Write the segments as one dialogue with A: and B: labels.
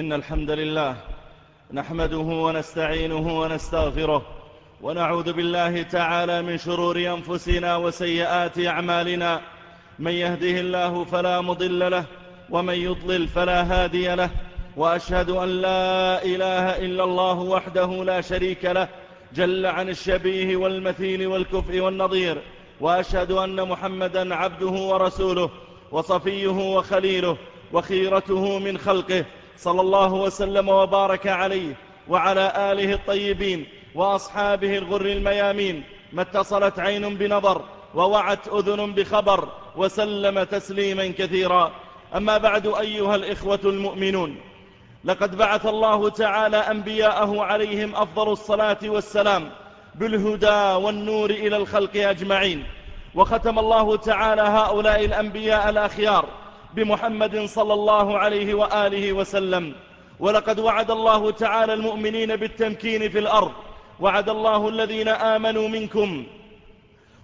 A: إن الحمد لله نحمده ونستعينه ونستغفره ونعوذ بالله تعالى من شرور أنفسنا وسيئات أعمالنا. من يهده الله فلا مضل له ومن يضلل فلا هادي له. وأشهد أن لا إله إلا الله وحده لا شريك له جل عن الشبيه والمثيل والكفء والنظير. وأشهد أن محمدا عبده ورسوله وصفيه وخليله وخيرته من خلقه. صلى الله وسلم وبارك عليه وعلى آله الطيبين وأصحابه الغر الميامين ما اتصلت عين بنظر ووعت أذن بخبر وسلم تسليما كثيرا. أما بعد أيها الإخوة المؤمنون لقد بعث الله تعالى أنبياءه عليهم أفضل الصلاة والسلام بالهدى والنور إلى الخلق أجمعين. وختم الله تعالى هؤلاء الأنبياء الأخيار بمحمد صلى الله عليه وآله وسلم. ولقد وعد الله تعالى المؤمنين بالتمكين في الأرض. وعد الله الذين آمنوا منكم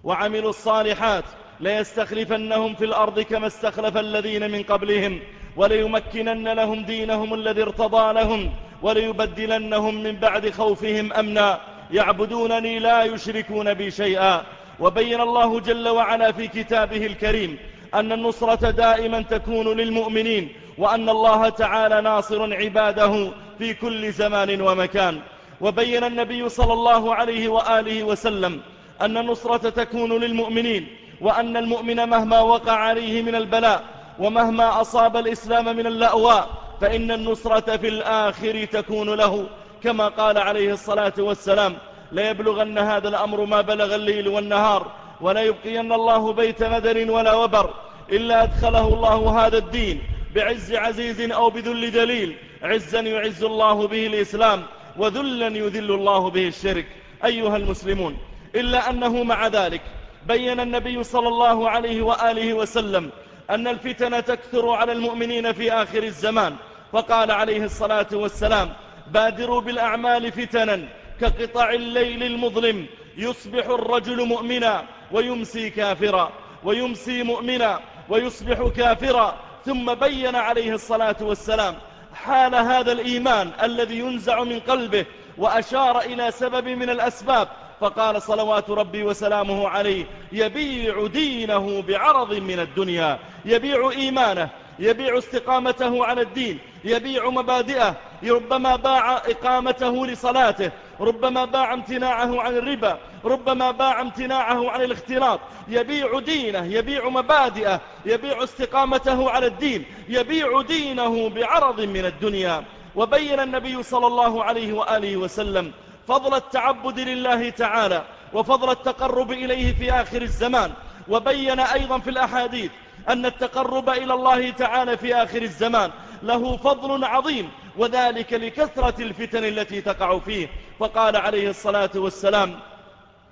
A: وعملوا الصالحات ليستخلفنهم في الأرض كما استخلف الذين من قبلهم وليمكنن لهم دينهم الذي ارتضى لهم وليبدلنهم من بعد خوفهم أمنا. يعبدونني لا يشركون بي شيئا. وبين الله جل وعلا في كتابه الكريم أن النصرة دائما تكون للمؤمنين وأن الله تعالى ناصر عباده في كل زمان ومكان. وبين النبي صلى الله عليه وآله وسلم أن النصرة تكون للمؤمنين وأن المؤمن مهما وقع عليه من البلاء ومهما أصاب الإسلام من اللأواء فإن النصرة في الآخر تكون له. كما قال عليه الصلاة والسلام ليبلغن هذا الأمر ما بلغ الليل والنهار ولا يبقين الله بيت مدر ولا وبر. إلا أدخله الله هذا الدين بعز عزيز أو بذل دليل عزا يعز الله به الإسلام وذلا يذل الله به الشرك. أيها المسلمون إلا أنه مع ذلك بين النبي صلى الله عليه وآله وسلم أن الفتن تكثر على المؤمنين في آخر الزمان فقال عليه الصلاة والسلام بادروا بالأعمال فتنا كقطع الليل المظلم يصبح الرجل مؤمنا ويمسي كافرا ويمسي مؤمنا ويصبح كافرا. ثم بين عليه الصلاة والسلام حال هذا الإيمان الذي ينزع من قلبه وأشار إلى سبب من الأسباب. فقال صلوات ربي وسلامه عليه يبيع دينه بعرض من الدنيا يبيع إيمانه يبيع استقامته على الدين يبيع مبادئه. ربما باع إقامته لصلاته ربما باع امتناعه عن الربا ربما باع امتناعه عن الاختلاط. يبيع دينه يبيع مبادئه يبيع استقامته على الدين يبيع دينه بعرض من الدنيا. وبين النبي صلى الله عليه وآله وسلم فضل التعبد لله تعالى وفضل التقرب إليه في آخر الزمان. وبين أيضا في الأحاديث أن التقرب إلى الله تعالى في آخر الزمان له فضل عظيم وذلك لكثرة الفتن التي تقع فيه. فقال عليه الصلاة والسلام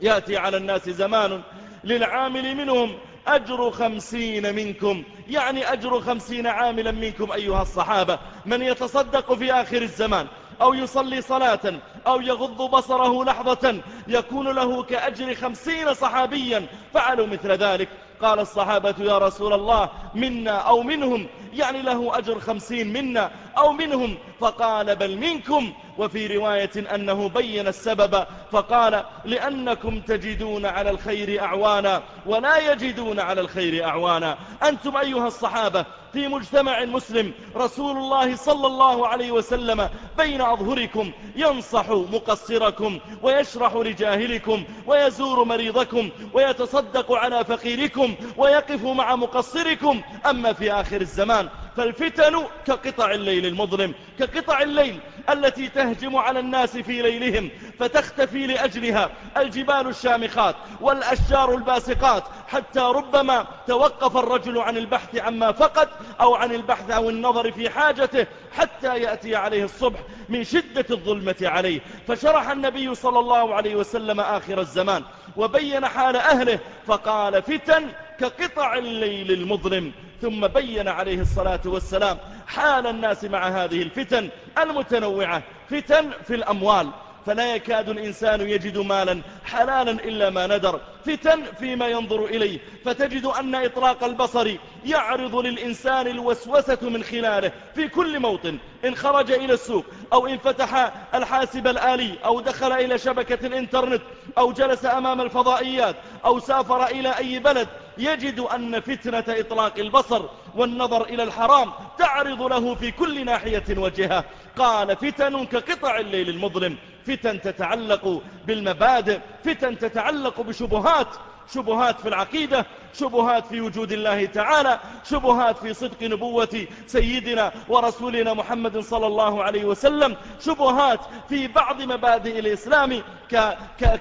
A: يأتي على الناس زمان للعامل منهم أجر خمسين منكم. يعني أجر خمسين عاملا منكم أيها الصحابة. من يتصدق في آخر الزمان أو يصلي صلاة أو يغض بصره لحظة يكون له كأجر خمسين صحابيا فعلوا مثل ذلك. قال الصحابة يا رسول الله منا أو منهم يعني له أجر خمسين منا أو منهم فقال بل منكم وفي رواية أنه بين السبب فقال لأنكم تجدون على الخير أعوانا ولا يجدون على الخير أعوانا. أنتم أيها الصحابة في مجتمع مسلم رسول الله صلى الله عليه وسلم بين أظهركم ينصح مقصركم ويشرح لجاهلكم ويزور مريضكم ويتصدق على فقيركم ويقف مع مقصركم. أما في آخر الزمان فالفتن كقطع الليل المظلم كقطع الليل التي تهجم على الناس في ليلهم فتختفي لأجلها الجبال الشامخات والأشجار الباسقات حتى ربما توقف الرجل عن البحث عما فقد أو عن البحث أو النظر في حاجته حتى يأتي عليه الصبح من شدة الظلمة عليه. فشرح النبي صلى الله عليه وسلم آخر الزمان وبين حال أهله فقال فتن كقطع الليل المظلم. ثم بين عليه الصلاة والسلام حال الناس مع هذه الفتن المتنوعة فتن في الأموال. فلا يكاد الإنسان يجد مالا حلالا إلا ما ندر فتن فيما ينظر إليه. فتجد أن إطلاق البصر يعرض للإنسان الوسوسة من خلاله في كل موطن إن خرج إلى السوق أو إن فتح الحاسب الآلي أو دخل إلى شبكة الإنترنت أو جلس أمام الفضائيات أو سافر إلى أي بلد. يجد أن فتنة إطلاق البصر والنظر إلى الحرام تعرض له في كل ناحية وجهة. قال فتن كقطع الليل المظلم. فتن تتعلق بالمبادئ. فتن تتعلق بشبهات. شبهات في العقيدة. شبهات في وجود الله تعالى شبهات في صدق نبوة سيدنا ورسولنا محمد صلى الله عليه وسلم شبهات في بعض مبادئ الإسلام.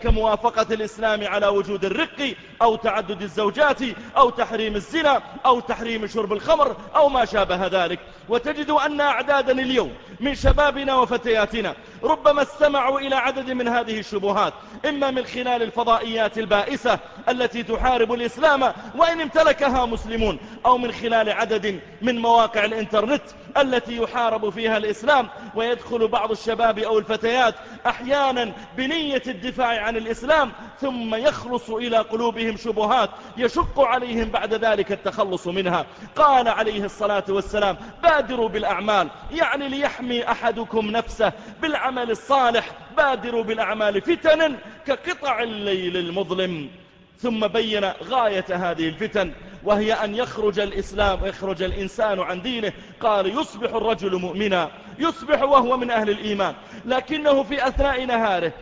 A: كموافقة الإسلام على وجود الرق أو تعدد الزوجات أو تحريم الزنا أو تحريم شرب الخمر أو ما شابه ذلك وتجد أن أعدادا اليوم من شبابنا وفتياتنا ربما استمعوا إلى عدد من هذه الشبهات إما من خلال الفضائيات البائسة التي تحارب الإسلام وإن امتلكها مسلمون أو من خلال عدد من مواقع الإنترنت التي يحارب فيها الإسلام ويدخل بعض الشباب أو الفتيات أحيانا بنية الدفاع عن الإسلام ثم يخلص إلى قلوبهم شبهات يشق عليهم بعد ذلك التخلص منها. قال عليه الصلاة والسلام بادروا بالأعمال يعني ليحمي أحدكم نفسه بالعمل الصالح. بادروا بالأعمال فتنا كقطع الليل المظلم. ثم بين غاية هذه الفتن وهي أن يخرج الإسلام ويخرج الإنسان عن دينه. قال يصبح الرجل مؤمنا يصبح وهو من أهل الإيمان. لكنه في أثناء نهاره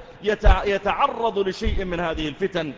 A: يتعرض لشيء من هذه الفتن.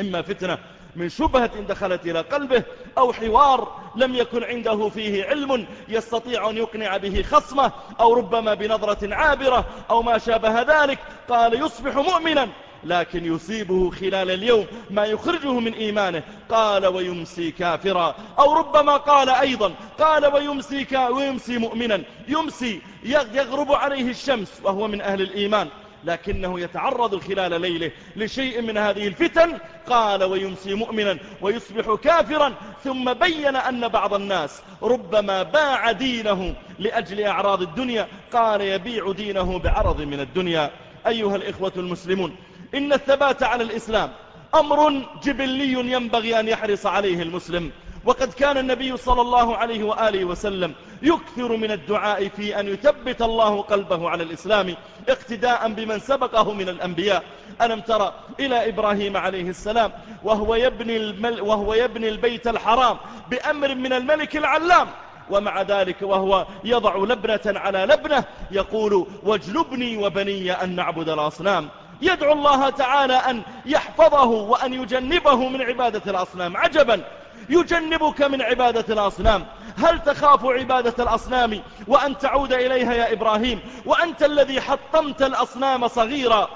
A: إما فتنة من شبهة دخلت إلى قلبه أو حوار لم يكن عنده فيه علم يستطيع أن يقنع به خصمه أو ربما بنظرة عابرة أو ما شابه ذلك. قال يصبح مؤمنا. لكن يصيبه خلال اليوم ما يخرجه من إيمانه. قال ويمسي كافرا. أو ربما قال أيضا قال ويمسي, ويمسي مؤمنا. يمسي يغرب عليه الشمس وهو من أهل الإيمان. لكنه يتعرض خلال ليله لشيء من هذه الفتن. قال ويمسي مؤمنا ويصبح كافرا. ثم بين أن بعض الناس ربما باع دينه لأجل أعراض الدنيا. قال يبيع دينه بعرض من الدنيا. أيها الإخوة المسلمون إن الثبات على الإسلام أمر جبلي ينبغي أن يحرص عليه المسلم. وقد كان النبي صلى الله عليه وآله وسلم يكثر من الدعاء في أن يثبت الله قلبه على الإسلام اقتداء بمن سبقه من الأنبياء. ألم ترى إلى إبراهيم عليه السلام وهو يبني, المل وهو يبني البيت الحرام بأمر من الملك العلام. ومع ذلك وهو يضع لبنة على لبنة يقول واجلبني وبني أن نعبد الأصنام. يدعو الله تعالى أن يحفظه وأن يجنبه من عبادة الأصنام. عجبا. يجنبك من عبادة الأصنام. هل تخاف عبادة الأصنام وأن تعود إليها يا إبراهيم؟ وأنت الذي حطمت الأصنام صغيرا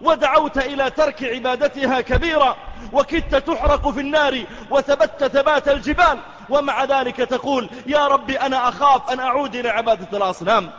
A: ودعوت إلى ترك عبادتها كبيرا وكدت تحرق في النار وثبت ثبات الجبال. ومع ذلك تقول يا رب أنا أخاف أن أعود إلى عبادة الأصنام.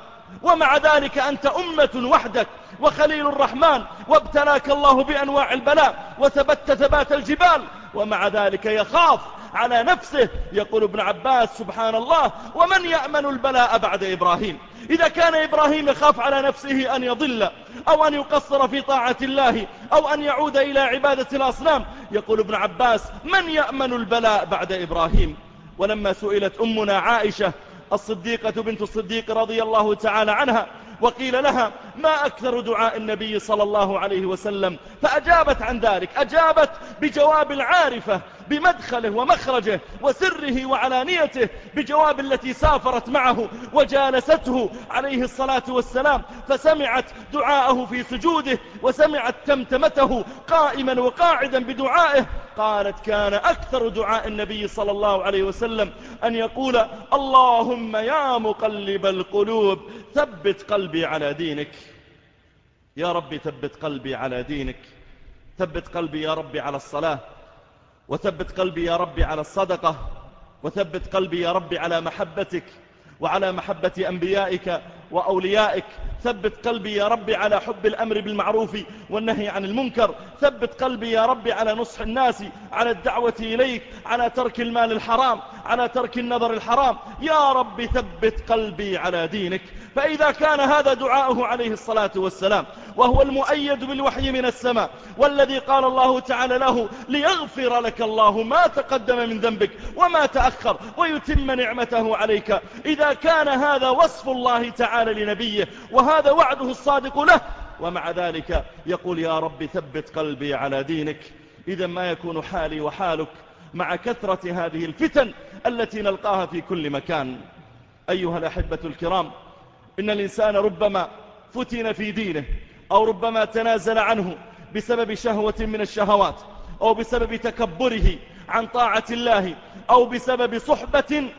A: ومع ذلك أنت أمة وحدك. وخليل الرحمن وابتلاك الله بأنواع البلاء وثبت ثبات الجبال ومع ذلك يخاف على نفسه يقول ابن عباس سبحان الله ومن يأمن البلاء بعد إبراهيم؟ إذا كان إبراهيم يخاف على نفسه أن يضل أو أن يقصر في طاعة الله أو أن يعود إلى عبادة الأصنام يقول ابن عباس من يأمن البلاء بعد إبراهيم؟ ولما سئلت أمنا عائشة الصديقة بنت الصديق رضي الله تعالى عنها وقيل لها ما أكثر دعاء النبي صلى الله عليه وسلم؟ فأجابت عن ذلك أجابت بجواب العارفة بمدخله ومخرجه وسره وعلانيته بجواب التي سافرت معه وجالسته عليه الصلاة والسلام فسمعت دعاءه في سجوده وسمعت تمتمته قائما وقاعدا بدعائه. قالت كان أكثر دعاء النبي صلى الله عليه وسلم أن يقول اللهم يا مقلب القلوب ثبت قلبي على دينك. يا رب ثبت قلبي على دينك. ثبت قلبي يا رب على الصلاة. وثبت قلبي يا رب على الصدقة. وثبت قلبي يا رب على محبتك وعلى محبة أنبيائك وأوليائك. ثبت قلبي يا رب على حب الأمر بالمعروف والنهي عن المنكر. ثبت قلبي يا رب على نصح الناس على الدعوة إليك على ترك المال الحرام على ترك النظر الحرام. يا رب ثبت قلبي على دينك. فإذا كان هذا دعاؤه عليه الصلاة والسلام وهو المؤيد بالوحي من السماء والذي قال الله تعالى له ليغفر لك الله ما تقدم من ذنبك وما تأخر ويتم نعمته عليك. إذا كان هذا وصف الله تعالى لنبيه وهذا وعده الصادق له ومع ذلك يقول يا رب ثبت قلبي على دينك. إذا ما يكون حالي وحالك مع كثرة هذه الفتن التي نلقاها في كل مكان. أيها الأحبة الكرام إن الإنسان ربما فتن في دينه أو ربما تنازل عنه بسبب شهوة من الشهوات أو بسبب تكبره عن طاعة الله أو بسبب صحبة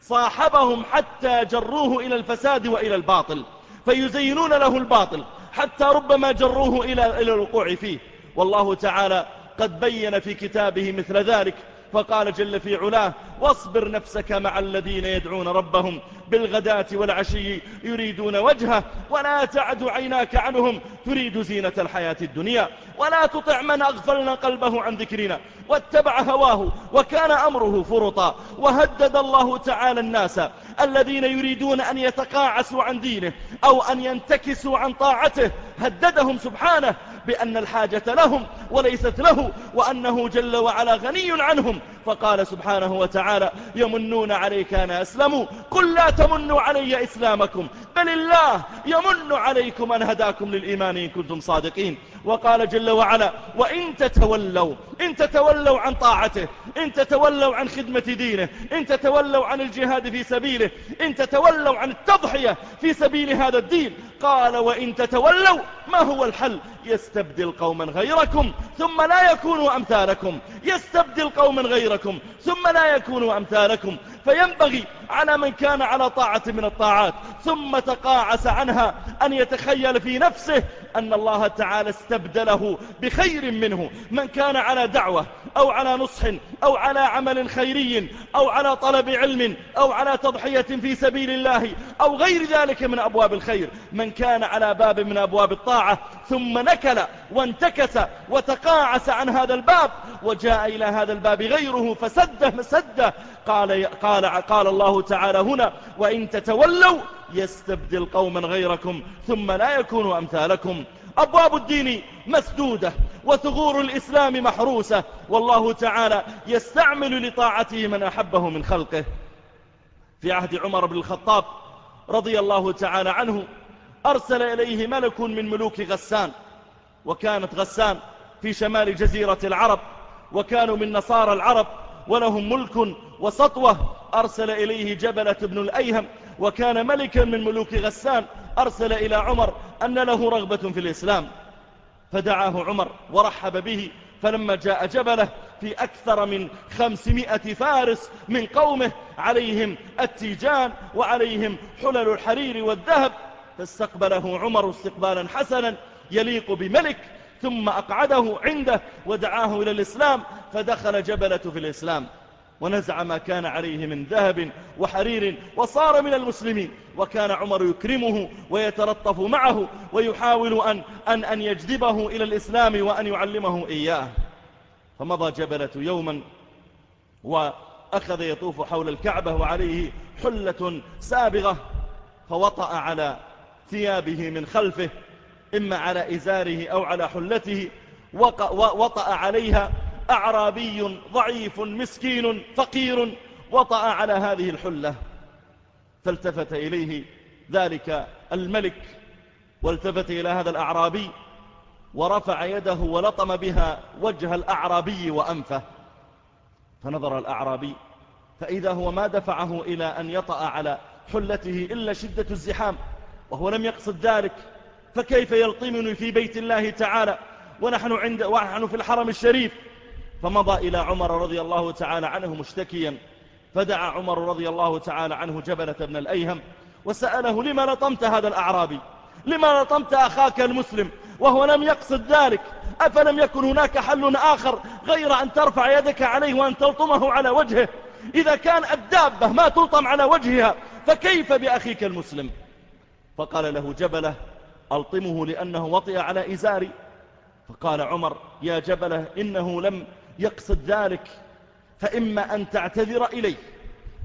A: صاحبهم حتى جروه إلى الفساد وإلى الباطل. فيزينون له الباطل حتى ربما جروه إلى الوقوع فيه. والله تعالى قد بين في كتابه مثل ذلك فقال جل في علاه واصبر نفسك مع الذين يدعون ربهم بالغداة والعشي يريدون وجهه ولا تعد عيناك عنهم تريد زينة الحياة الدنيا ولا تطع من أغفلنا قلبه عن ذكرنا واتبع هواه وكان أمره فرطا وهدد الله تعالى الناس الذين يريدون أن يتقاعسوا عن دينه أو أن ينتكسوا عن طاعته هددهم سبحانه بأن الحاجة لهم وليست له وأنه جل وعلا غني عنهم. فقال سبحانه وتعالى يمنون عليك أن أسلموا. قل لا تمنوا علي إسلامكم بل الله يمن عليكم أن هداكم للإيمان إن كنتم صادقين. وقال جل وعلا وإن تتولوا إن تتولوا عن طاعته إن تتولوا عن خدمة دينه إن تتولوا عن الجهاد في سبيله إن تتولوا عن التضحية في سبيل هذا الدين قال وإن تتولوا ما هو الحل؟ يستبدل قوما غيركم ثم لا يكونوا أمثالكم يستبدل قوما غيركم ثم لا يكونوا أمثالكم فينبغي على من كان على طاعة من الطاعات ثم تقاعس عنها أن يتخيل في نفسه أن الله تعالى استبدله بخير منه من كان على دعوة أو على نصح أو على عمل خيري أو على طلب علم أو على تضحية في سبيل الله أو غير ذلك من أبواب الخير من كان على باب من أبواب الطاعة ثم نكل وانتكس وتقاعس عن هذا الباب وجاء إلى هذا الباب غيره فسده مسده قال, قال, قال الله تعالى هنا وإن تتولوا يستبدل قوما غيركم ثم لا يكونوا أمثالكم. أبواب الدين مسدودة وثغور الإسلام محروسة. والله تعالى يستعمل لطاعته من أحبه من خلقه. في عهد عمر بن الخطاب رضي الله تعالى عنه أرسل إليه ملك من ملوك غسان وكانت غسان في شمال جزيرة العرب وكانوا من نصارى العرب. ولهم ملك وسطوة. أرسل إليه جبلة بن الأيهم وكان ملكا من ملوك غسان. أرسل إلى عمر أن له رغبة في الإسلام. فدعاه عمر ورحب به. فلما جاء جبله في أكثر من خمسمائة فارس من قومه عليهم التيجان وعليهم حلل الحرير والذهب فاستقبله عمر استقبالا حسنا يليق بملك ثم أقعده عنده ودعاه إلى الإسلام. فدخل جبلة في الإسلام ونزع ما كان عليه من ذهب وحرير وصار من المسلمين وكان عمر يكرمه ويتلطف معه ويحاول أن, أن, أن يجذبه إلى الإسلام وأن يعلمه إياه. فمضى جبلة يوما وأخذ يطوف حول الكعبة وعليه حلة سابغة فوطأ على ثيابه من خلفه إما على إزاره أو على حلته وطأ عليها أعرابي ضعيف مسكين فقير وطأ على هذه الحلة فالتفت إليه ذلك الملك والتفت إلى هذا الأعرابي ورفع يده ولطم بها وجه الأعرابي وأنفه. فنظر الأعرابي فإذا هو ما دفعه إلى أن يطأ على حلته إلا شدة الزحام وهو لم يقصد ذلك فكيف يلطمني في بيت الله تعالى ونحن, عند ونحن في الحرم الشريف؟ فمضى إلى عمر رضي الله تعالى عنه مشتكيا فدعا عمر رضي الله تعالى عنه جبلة بن الأيهم وسأله لما لطمت هذا الأعرابي؟ لما لطمت أخاك المسلم؟ وهو لم يقصد ذلك أفلم يكن هناك حل آخر غير أن ترفع يدك عليه وأن تلطمه على وجهه؟ إذا كان الدابة ما تلطم على وجهها فكيف بأخيك المسلم؟ فقال له جبلة ألطمه لأنه وطئ على إزاري. فقال عمر يا جبلة إنه لم يقصد ذلك. فإما أن تعتذر إليه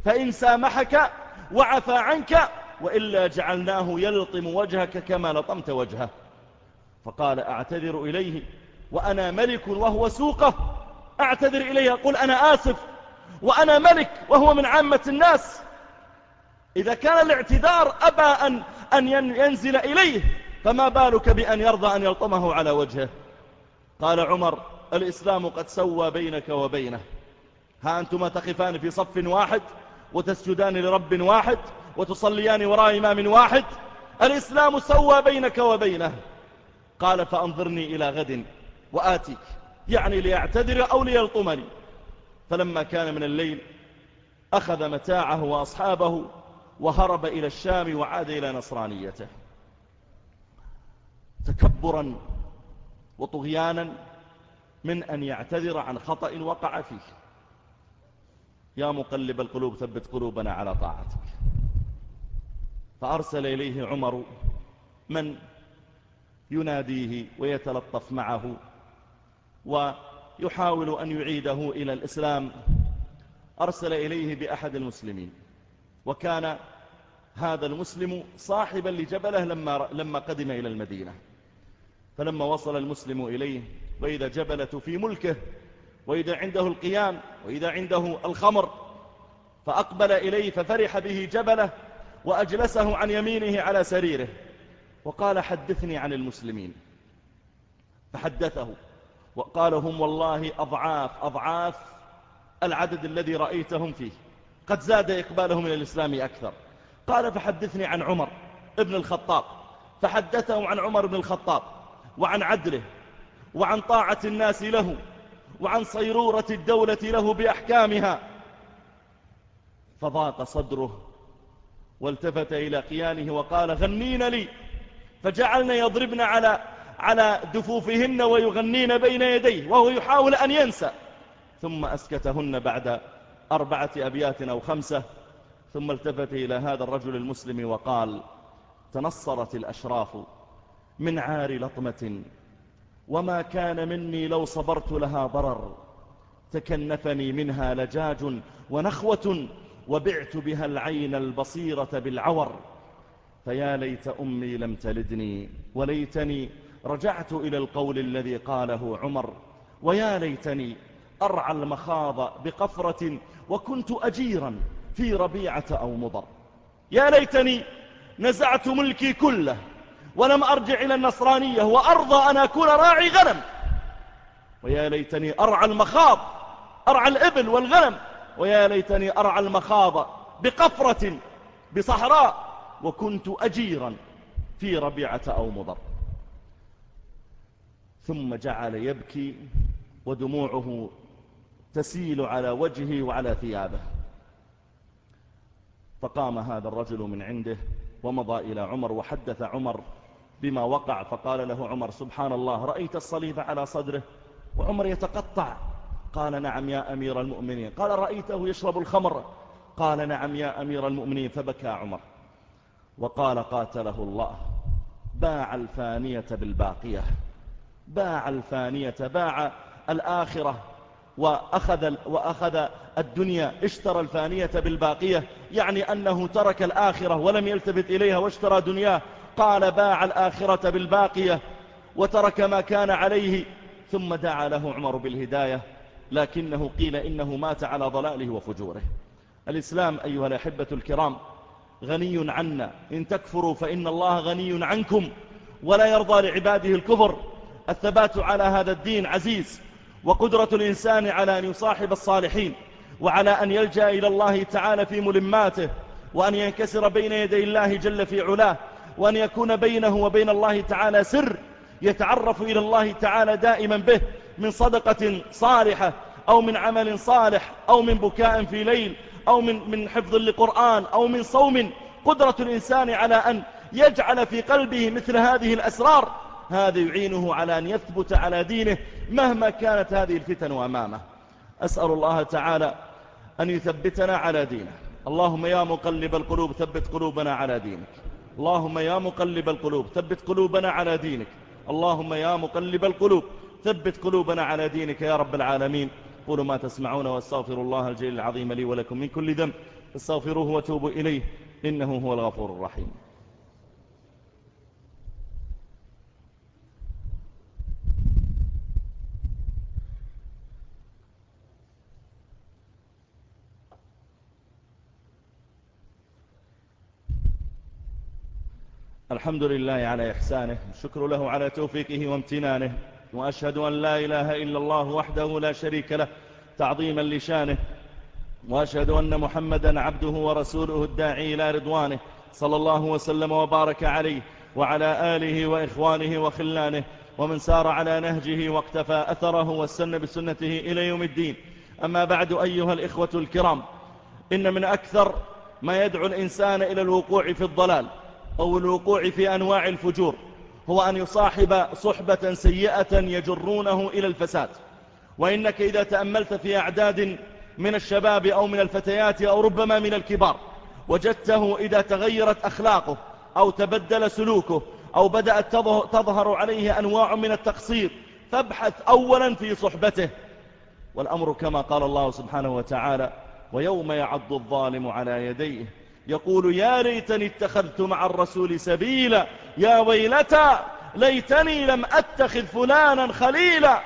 A: فإن سامحك وعفى عنك وإلا جعلناه يلطم وجهك كما لطمت وجهه. فقال أعتذر إليه وأنا ملك وهو سوقه. أعتذر إليه أقول أنا آسف وأنا ملك وهو من عامة الناس. إذا كان الاعتذار أبى أن, أن ينزل إليه فما بالك بأن يرضى أن يلطمه على وجهه؟ قال عمر الإسلام قد سوى بينك وبينه. ها أنتما تقفان في صف واحد وتسجدان لرب واحد وتصليان وراء إمام واحد. الإسلام سوى بينك وبينه. قال فأنظرني إلى غد وآتيك يعني ليعتذر أو ليلطمني. فلما كان من الليل أخذ متاعه وأصحابه وهرب إلى الشام وعاد إلى نصرانيته. تكبرا وطغيانا من أن يعتذر عن خطأ وقع فيه. يا مقلب القلوب ثبت قلوبنا على طاعتك. فأرسل إليه عمر من يناديه ويتلطف معه ويحاول أن يعيده إلى الإسلام. أرسل إليه بأحد المسلمين. وكان هذا المسلم صاحبا لجبله لما, لما قدم إلى المدينة. فلما وصل المسلم إليه وإذا جبلة في ملكه وإذا عنده القيام وإذا عنده الخمر فأقبل إليه ففرح به جبلة وأجلسه عن يمينه على سريره. وقال حدثني عن المسلمين. فحدثه وقال هم والله أضعاف أضعاف العدد الذي رأيتهم فيه قد زاد إقبالهم إلى الإسلام أكثر. قال فحدثني عن عمر ابن الخطاب. فحدثه عن عمر بن الخطاب. وعن عدله وعن طاعة الناس له وعن صيرورة الدولة له بأحكامها. فضاق صدره والتفت إلى قيانه وقال غنين لي. فجعلنا يضربن على على دفوفهن ويغنين بين يديه وهو يحاول أن ينسى. ثم أسكتهن بعد أربعة أبيات أو خمسة. ثم التفت إلى هذا الرجل المسلم وقال تنصرت الأشراف. من عار لطمة. وما كان مني لو صبرت لها ضرر. تكنفني منها لجاج ونخوة وبعت بها العين البصيرة بالعور. فيا ليت أمي لم تلدني وليتني رجعت إلى القول الذي قاله عمر. ويا ليتني أرعى المخاض بقفرة وكنت أجيرا في ربيعة أو مضر. يا ليتني نزعت ملكي كله ولم أرجع إلى النصرانية وأرضى أن أكون راعي غنم. ويا ليتني أرعى المخاض أرعى الإبل والغنم. ويا ليتني أرعى المخاض بقفرة بصحراء. وكنت أجيرا في ربيعة أو مضر. ثم جعل يبكي ودموعه تسيل على وجهه وعلى ثيابه. فقام هذا الرجل من عنده ومضى إلى عمر وحدث عمر بما وقع فقال له عمر سبحان الله رأيت الصليب على صدره وعمر يتقطع قال نعم يا أمير المؤمنين قال رأيته يشرب الخمر قال نعم يا أمير المؤمنين فبكى عمر وقال قاتله الله باع الفانية بالباقية باع الفانية باع الآخرة وأخذ, وأخذ الدنيا اشترى الفانية بالباقية يعني أنه ترك الآخرة ولم يلتفت إليها واشترى دنياه قال باع الآخرة بالباقية وترك ما كان عليه ثم دعا له عمر بالهداية لكنه قيل إنه مات على ضلاله وفجوره. الإسلام أيها الأحبة الكرام غني عنا. إن تكفروا فإن الله غني عنكم ولا يرضى لعباده الكفر. الثبات على هذا الدين عزيز وقدرة الإنسان على أن يصاحب الصالحين وعلى أن يلجأ إلى الله تعالى في ملماته وأن ينكسر بين يدي الله جل في علاه وأن يكون بينه وبين الله تعالى سر يتعرف إلى الله تعالى دائما به من صدقة صالحة أو من عمل صالح أو من بكاء في ليل أو من, من حفظ لقرآن أو من صوم. قدرة الإنسان على أن يجعل في قلبه مثل هذه الأسرار. هذا يعينه على أن يثبت على دينه مهما كانت هذه الفتن أمامه أسأل الله تعالى أن يثبتنا على دينه. اللهم يا مقلب القلوب ثبت قلوبنا على دينك. اللهم يا مقلب القلوب ثبت قلوبنا على دينك. اللهم يا مقلب القلوب ثبت قلوبنا على دينك يا رب العالمين. قولوا ما تسمعون واستغفر الله الجليل العظيم لي ولكم من كل ذنب. استغفروه وتوبوا إليه إنه هو الغفور الرحيم. الحمد لله على إحسانه الشكر له على توفيقه وامتنانه وأشهد أن لا إله إلا الله وحده لا شريك له تعظيما لشانه وأشهد أن محمدا عبده ورسوله الداعي إلى رضوانه صلى الله وسلم وبارك عليه وعلى آله وإخوانه وخلانه ومن سار على نهجه واقتفى أثره والسن بسنته إلى يوم الدين. أما بعد أيها الإخوة الكرام إن من أكثر ما يدعو الإنسان إلى الوقوع في الضلال أو الوقوع في أنواع الفجور هو أن يصاحب صحبة سيئة يجرونه إلى الفساد. وإنك إذا تأملت في أعداد من الشباب أو من الفتيات أو ربما من الكبار وجدته إذا تغيرت أخلاقه أو تبدل سلوكه أو بدأت تظهر عليه أنواع من التقصير فابحث أولا في صحبته. والأمر كما قال الله سبحانه وتعالى ويوم يعض الظالم على يديه يقول يا ليتني اتخذت مع الرسول سبيلا يا ويلتى ليتني لم أتخذ فلانا خليلا.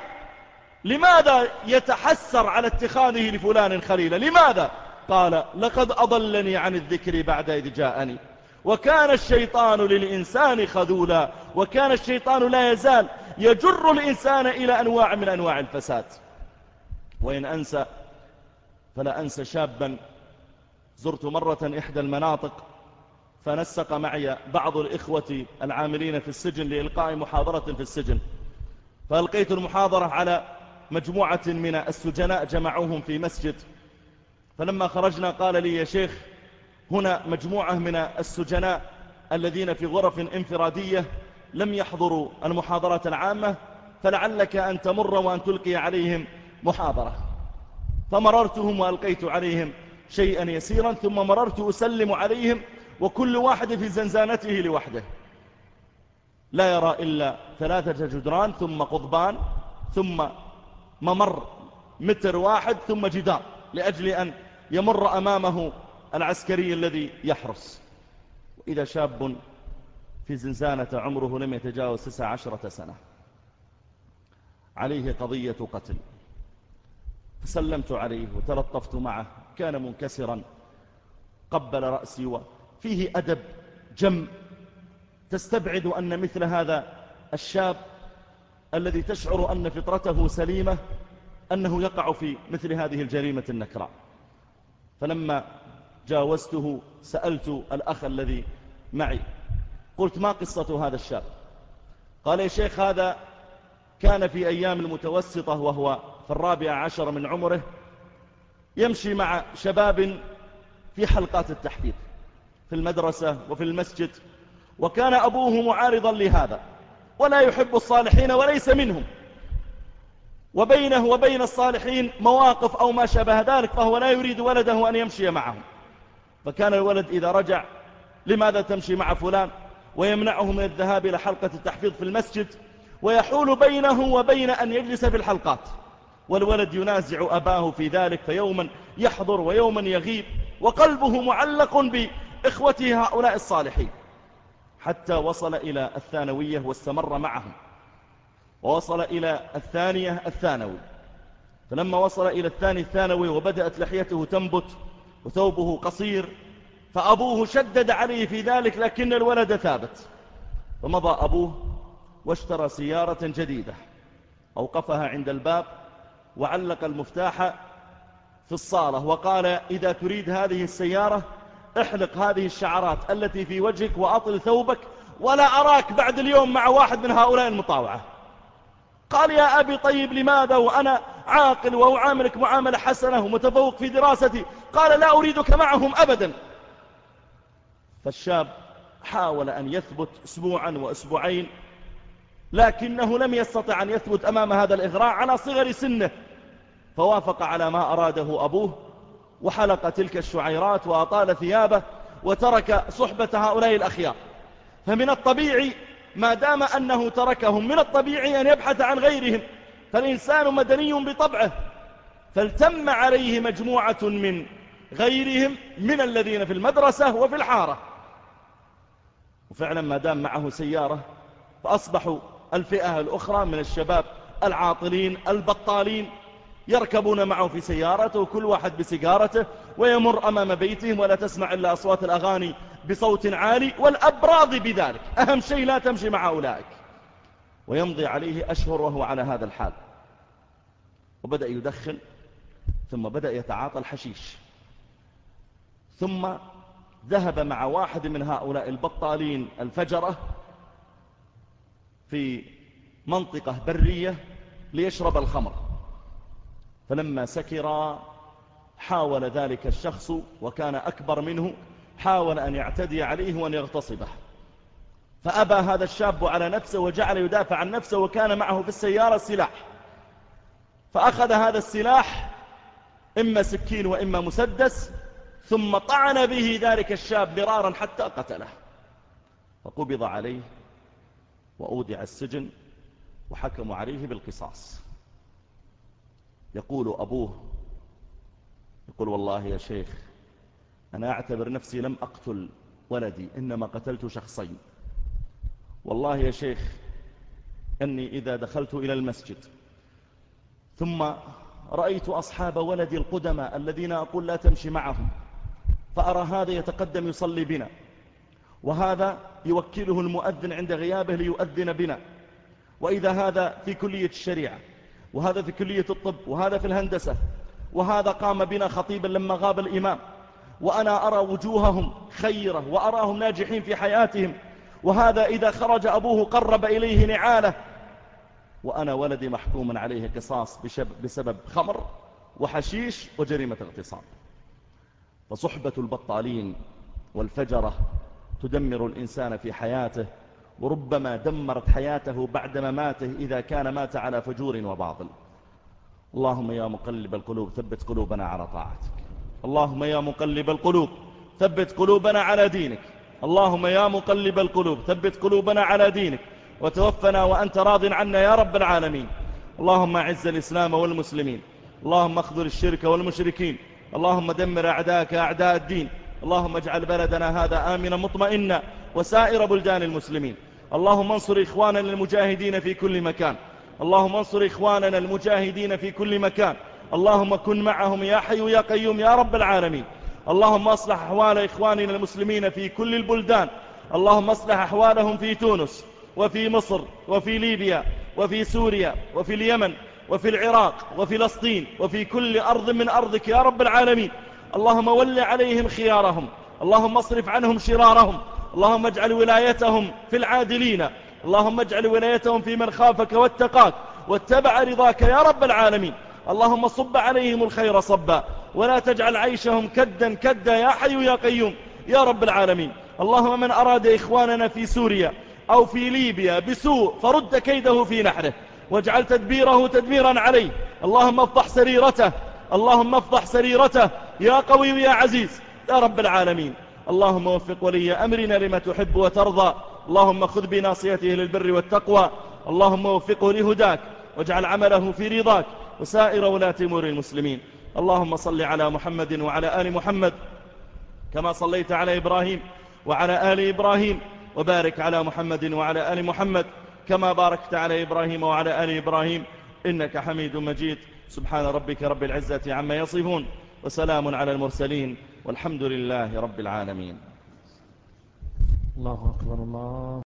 A: لماذا يتحسر على اتخاذه لفلان خليلا؟ لماذا؟ قال لقد أضلني عن الذكر بعد إذ جاءني. وكان الشيطان للإنسان خذولا وكان الشيطان لا يزال يجر الإنسان إلى أنواع من أنواع الفساد. وإن أنسى فلا أنسى شابا. زرت مرة إحدى المناطق فنسق معي بعض الإخوة العاملين في السجن لإلقاء محاضرة في السجن. فألقيت المحاضرة على مجموعة من السجناء جمعوهم في مسجد. فلما خرجنا قال لي يا شيخ هنا مجموعة من السجناء الذين في غرف انفرادية لم يحضروا المحاضرات العامة فلعلك أن تمر وأن تلقي عليهم محاضرة. فمررتهم وألقيت عليهم شيئا يسيرا ثم مررت أسلم عليهم وكل واحد في زنزانته لوحده. لا يرى إلا ثلاثة جدران ثم قضبان ثم ممر متر واحد ثم جدار لأجل أن يمر أمامه العسكري الذي يحرس. وإذا شاب في زنزانة عمره لم يتجاوز تسع عشرة سنة عليه قضية قتل. فسلمت عليه وتلطفت معه كان منكسرا قبل رأسي وفيه أدب جم تستبعد أن مثل هذا الشاب الذي تشعر أن فطرته سليمة أنه يقع في مثل هذه الجريمة النكراء. فلما جاوزته سألت الأخ الذي معي قلت ما قصة هذا الشاب؟ قال يا شيخ هذا كان في أيام المتوسطة وهو في الرابع عشر من عمره يمشي مع شباب في حلقات التحفيظ في المدرسة وفي المسجد وكان أبوه معارضا لهذا ولا يحب الصالحين وليس منهم. وبينه وبين الصالحين مواقف أو ما شابه ذلك فهو لا يريد ولده أن يمشي معهم. فكان الولد إذا رجع لماذا تمشي مع فلان؟ ويمنعه من الذهاب إلى حلقة التحفيظ في المسجد ويحول بينه وبين أن يجلس في الحلقات. والولد ينازع أباه في ذلك فيوما يحضر ويوما يغيب وقلبه معلق بإخوته هؤلاء الصالحين حتى وصل إلى الثانوية واستمر معهم. ووصل إلى الثانية الثانوي. فلما وصل إلى الثاني الثانوي وبدأت لحيته تنبت وثوبه قصير فأبوه شدد عليه في ذلك لكن الولد ثابت. فمضى أبوه واشترى سيارة جديدة أوقفها عند الباب وعلق المفتاح في الصالة وقال إذا تريد هذه السيارة احلق هذه الشعرات التي في وجهك وأطل ثوبك ولا أراك بعد اليوم مع واحد من هؤلاء المطاوعة. قال يا أبي طيب لماذا وأنا عاقل وأعاملك معاملة حسنة ومتفوق في دراستي؟ قال لا أريدك معهم أبدا. فالشاب حاول أن يثبت أسبوعا وأسبوعين لكنه لم يستطع أن يثبت أمام هذا الإغراء على صغر سنه. فوافق على ما أراده أبوه وحلق تلك الشعيرات وأطال ثيابه وترك صحبة هؤلاء الأخيار. فمن الطبيعي ما دام أنه تركهم من الطبيعي أن يبحث عن غيرهم. فالإنسان مدني بطبعه. فالتم عليه مجموعة من غيرهم من الذين في المدرسة وفي الحارة. وفعلا ما دام معه سيارة فأصبحوا الفئة الأخرى من الشباب العاطلين البطالين يركبون معه في سيارته وكل واحد بسيجارته ويمر أمام بيتهم ولا تسمع إلا أصوات الأغاني بصوت عالي والأب راضي بذلك. أهم شيء لا تمشي مع أولئك. ويمضي عليه أشهر وهو على هذا الحال. وبدأ يدخن ثم بدأ يتعاطى الحشيش. ثم ذهب مع واحد من هؤلاء البطالين الفجرة في منطقة برية ليشرب الخمر. فلما سكر حاول ذلك الشخص وكان أكبر منه حاول أن يعتدي عليه وأن يغتصبه. فأبى هذا الشاب على نفسه وجعل يدافع عن نفسه وكان معه في السيارة سلاح فأخذ هذا السلاح إما سكين وإما مسدس ثم طعن به ذلك الشاب مرارا حتى قتله. فقبض عليه وأودع السجن وحكموا عليه بالقصاص. يقول أبوه يقول والله يا شيخ أنا أعتبر نفسي لم أقتل ولدي إنما قتلت شخصين. والله يا شيخ أني إذا دخلت إلى المسجد ثم رأيت أصحاب ولدي القدماء الذين أقول لا تمشي معهم فأرى هذا يتقدم يصلي بنا. وهذا يوكله المؤذن عند غيابه ليؤذن بنا. وإذا هذا في كلية الشريعة وهذا في كلية الطب وهذا في الهندسة وهذا قام بنا خطيبا لما غاب الإمام وأنا أرى وجوههم خيرة وأراهم ناجحين في حياتهم وهذا إذا خرج أبوه قرب إليه نعاله وأنا ولدي محكوم عليه قصاص بسبب خمر وحشيش وجريمة اغتصاب. فصحبة البطالين والفجرة تدمر الإنسان في حياته وربما دمرت حياته بعد مماته إذا كان مات على فجور وباطل. اللهم يا مقلب القلوب ثبت قلوبنا على طاعتك. اللهم يا مقلب القلوب ثبت قلوبنا على دينك. اللهم يا مقلب القلوب ثبت قلوبنا على دينك. وتوفنا وأنت راض عنا يا رب العالمين. اللهم أعز الإسلام والمسلمين. اللهم اخذل الشرك والمشركين. اللهم دمر أعداءك أعداء الدين. اللهم اجعل بلدنا هذا آمنا مطمئنا وسائر بلدان المسلمين. اللهم انصر إخواننا المجاهدين في كل مكان. اللهم انصر إخواننا المجاهدين في كل مكان. اللهم كن معهم يا حي يا قيوم يا رب العالمين. اللهم اصلح أحوال إخواننا المسلمين في كل البلدان. اللهم اصلح أحوالهم في تونس وفي مصر وفي ليبيا وفي سوريا وفي اليمن وفي العراق وفلسطين وفي كل أرض من أرضك يا رب العالمين. اللهم ول عليهم خيارهم. اللهم اصرف عنهم شرارهم. اللهم اجعل ولايتهم في العادلين. اللهم اجعل ولايتهم في من خافك واتقاك. واتبع رضاك يا رب العالمين. اللهم صب عليهم الخير صبا. ولا تجعل عيشهم كدا كدا يا حي يا قيوم يا رب العالمين. اللهم من أراد إخواننا في سوريا أو في ليبيا بسوء فرد كيده في نحره. واجعل تدبيره تدبيرا عليه. اللهم افضح سريرته. اللهم افضح سريرته. يا قوي يا عزيز يا رب العالمين. اللهم وفق ولي أمرنا لما تحب وترضى. اللهم خذ بناصيته للبر والتقوى. اللهم وفقه لهداك واجعل عمله في رضاك وسائر ولاة أمور المسلمين. اللهم صل على محمد وعلى آل محمد كما صليت على إبراهيم وعلى آل إبراهيم وبارك على محمد وعلى آل محمد كما باركت على إبراهيم وعلى آل إبراهيم. إنك حميد مجيد. سبحان ربك رب العزة عما يصفون. وسلام على المرسلين والحمد لله رب العالمين.
B: الله أكبر الله.